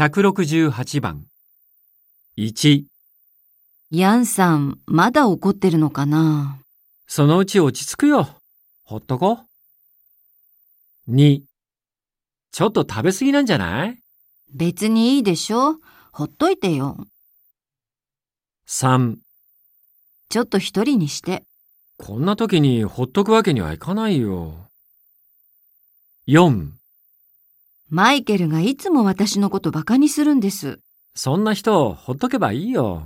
168番。1、ヤンさん、まだ怒ってるのかな？そのうち落ち着くよ。ほっとこ。2、ちょっと食べ過ぎなんじゃない？別にいいでしょ？ほっといてよ。?3、ちょっと一人にして。こんな時にほっとくわけにはいかないよ。4、マイケルがいつも私のことバカにするんです。そんな人ほっとけばいいよ。